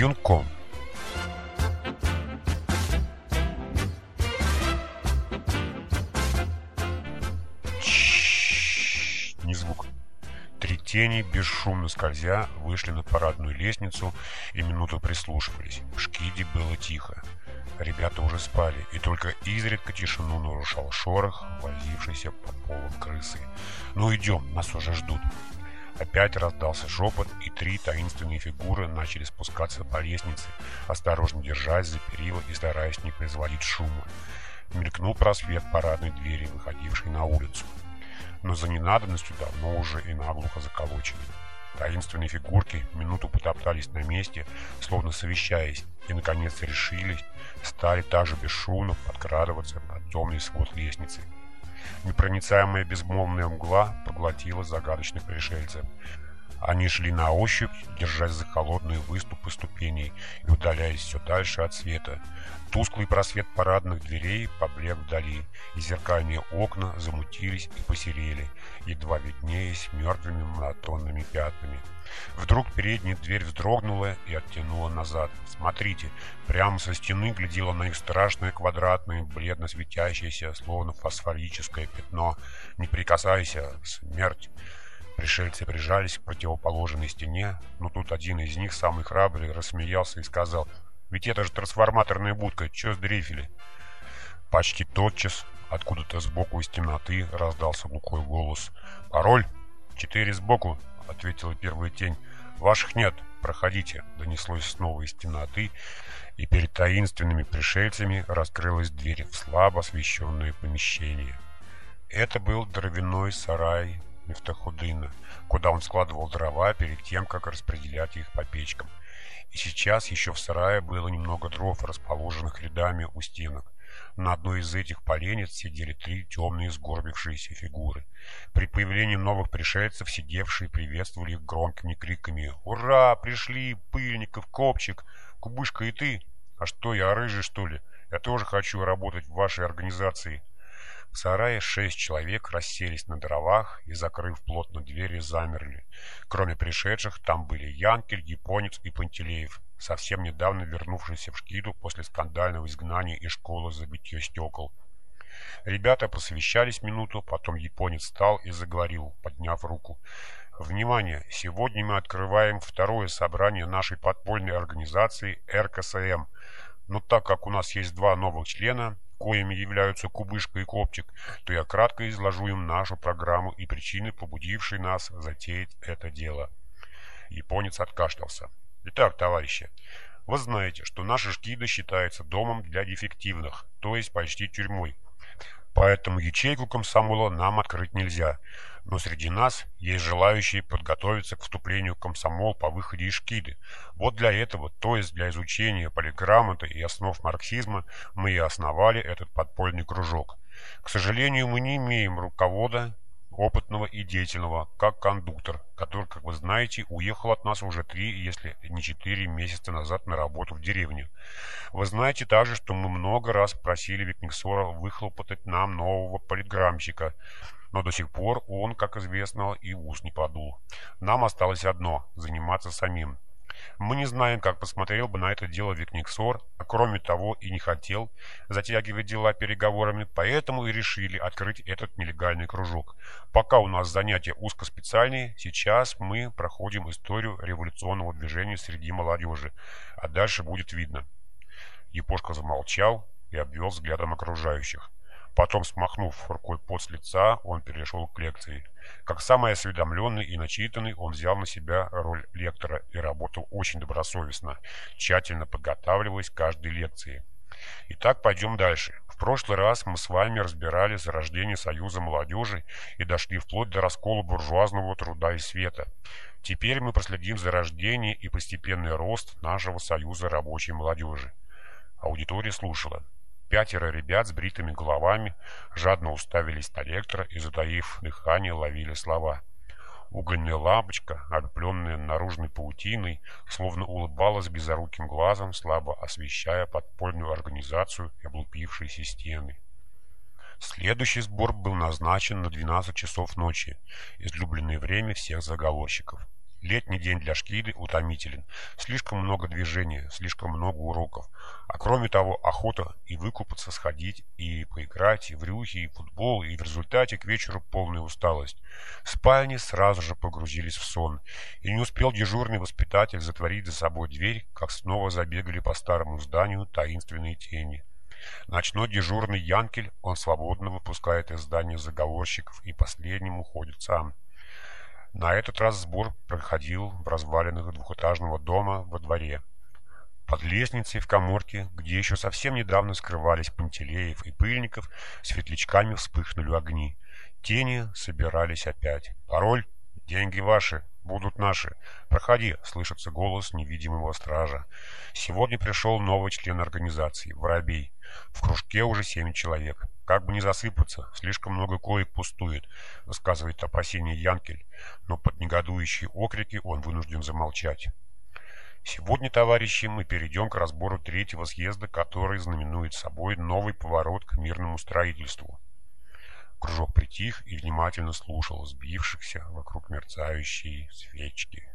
юнком. Ни звук. Три тени, бесшумно скользя, вышли на парадную лестницу и минуту прислушивались. В Шкиде было тихо. Ребята уже спали, и только изредка тишину нарушал шорох, возившийся по полу крысы. «Ну идем, нас уже ждут». Опять раздался шепот, и три таинственные фигуры начали спускаться по лестнице, осторожно держась за перила и стараясь не производить шума. Мелькнул просвет парадной двери, выходившей на улицу. Но за ненадобностью давно уже и наглухо заколочены. Таинственные фигурки минуту потоптались на месте, словно совещаясь, и, наконец, решились, стали также бесшумно подкрадываться на темный свод лестницы. Непроницаемая безмолвная мгла поглотила загадочных пришельцев. Они шли на ощупь, держась за холодные выступы ступеней и удаляясь все дальше от света. Тусклый просвет парадных дверей поблек вдали, и зеркальные окна замутились и посерели, едва виднеясь мертвыми монотонными пятнами. Вдруг передняя дверь вздрогнула и оттянула назад. Смотрите, прямо со стены глядело на их страшное квадратное, бледно светящееся, словно фосфорическое пятно. «Не прикасайся, смерть!» Пришельцы прижались к противоположной стене, но тут один из них, самый храбрый, рассмеялся и сказал ведь это же трансформаторная будка, чё сдрейфили? Почти тотчас откуда-то сбоку из темноты раздался глухой голос. «Пароль?» «Четыре сбоку», — ответила первая тень. «Ваших нет, проходите», — донеслось снова из темноты, и перед таинственными пришельцами раскрылась дверь в слабо освещенное помещение. Это был дровяной сарай Мефтахудына, куда он складывал дрова перед тем, как распределять их по печкам. И сейчас еще в сарае было немного дров, расположенных рядами у стенок. На одной из этих поленец сидели три темные сгорбившиеся фигуры. При появлении новых пришельцев сидевшие приветствовали их громкими криками «Ура! Пришли! Пыльников, Копчик! Кубышка и ты! А что, я рыжий, что ли? Я тоже хочу работать в вашей организации!» В сарае шесть человек расселись на дровах и, закрыв плотно двери, замерли. Кроме пришедших, там были Янкель, Японец и Пантелеев, совсем недавно вернувшийся в Шкиду после скандального изгнания из школы за битье стекол. Ребята посовещались минуту, потом японец встал и заговорил, подняв руку. «Внимание! Сегодня мы открываем второе собрание нашей подпольной организации РКСМ. Но так как у нас есть два новых члена, коими являются Кубышка и Копчик, то я кратко изложу им нашу программу и причины, побудившие нас затеять это дело. Японец откашлялся. Итак, товарищи, вы знаете, что наша Шкида считается домом для дефективных, то есть почти тюрьмой. Поэтому ячейку комсомола нам открыть нельзя. Но среди нас есть желающие подготовиться к вступлению в комсомол по выходе из Шкиды. Вот для этого, то есть для изучения полиграммата и основ марксизма, мы и основали этот подпольный кружок. К сожалению, мы не имеем руковода опытного и деятельного, как кондуктор, который, как вы знаете, уехал от нас уже три, если не четыре месяца назад на работу в деревню. Вы знаете также, что мы много раз просили Викниксора выхлопотать нам нового полиграммщика, но до сих пор он, как известно, и ус не подул. Нам осталось одно – заниматься самим. Мы не знаем, как посмотрел бы на это дело Викниксор, а кроме того и не хотел затягивать дела переговорами, поэтому и решили открыть этот нелегальный кружок. Пока у нас занятия узкоспециальные, сейчас мы проходим историю революционного движения среди молодежи, а дальше будет видно. Япошка замолчал и обвел взглядом окружающих. Потом, смахнув рукой пот с лица, он перешел к лекции. Как самый осведомленный и начитанный, он взял на себя роль лектора и работал очень добросовестно, тщательно подготавливаясь к каждой лекции. Итак, пойдем дальше. В прошлый раз мы с вами разбирали зарождение Союза молодежи и дошли вплоть до раскола буржуазного труда и света. Теперь мы проследим за рождение и постепенный рост нашего Союза рабочей молодежи. Аудитория слушала. Пятеро ребят с бритыми головами жадно уставились на лектора и, затаив дыхание, ловили слова. Угольная лампочка, облепленная наружной паутиной, словно улыбалась безоруким глазом, слабо освещая подпольную организацию и облупившиеся стены. Следующий сбор был назначен на 12 часов ночи, излюбленное время всех заговорщиков. Летний день для Шкиды утомителен. Слишком много движения, слишком много уроков. А кроме того, охота и выкупаться, сходить, и поиграть, и в рюхи, и в футбол, и в результате к вечеру полная усталость. Спальни сразу же погрузились в сон. И не успел дежурный воспитатель затворить за собой дверь, как снова забегали по старому зданию таинственные тени. Ночной дежурный Янкель, он свободно выпускает из здания заговорщиков и последним уходит сам. На этот раз сбор проходил в развалинах двухэтажного дома во дворе. Под лестницей в коморке, где еще совсем недавно скрывались Пантелеев и Пыльников, светлячками вспыхнули огни. Тени собирались опять. Пароль «Деньги ваши, будут наши. Проходи», — слышится голос невидимого стража. Сегодня пришел новый член организации, Воробей. В кружке уже семь человек. Как бы не засыпаться, слишком много коек пустует, высказывает опасение Янкель, но под негодующие окрики он вынужден замолчать. Сегодня, товарищи, мы перейдем к разбору третьего съезда, который знаменует собой новый поворот к мирному строительству. Кружок притих и внимательно слушал сбившихся вокруг мерцающей свечки.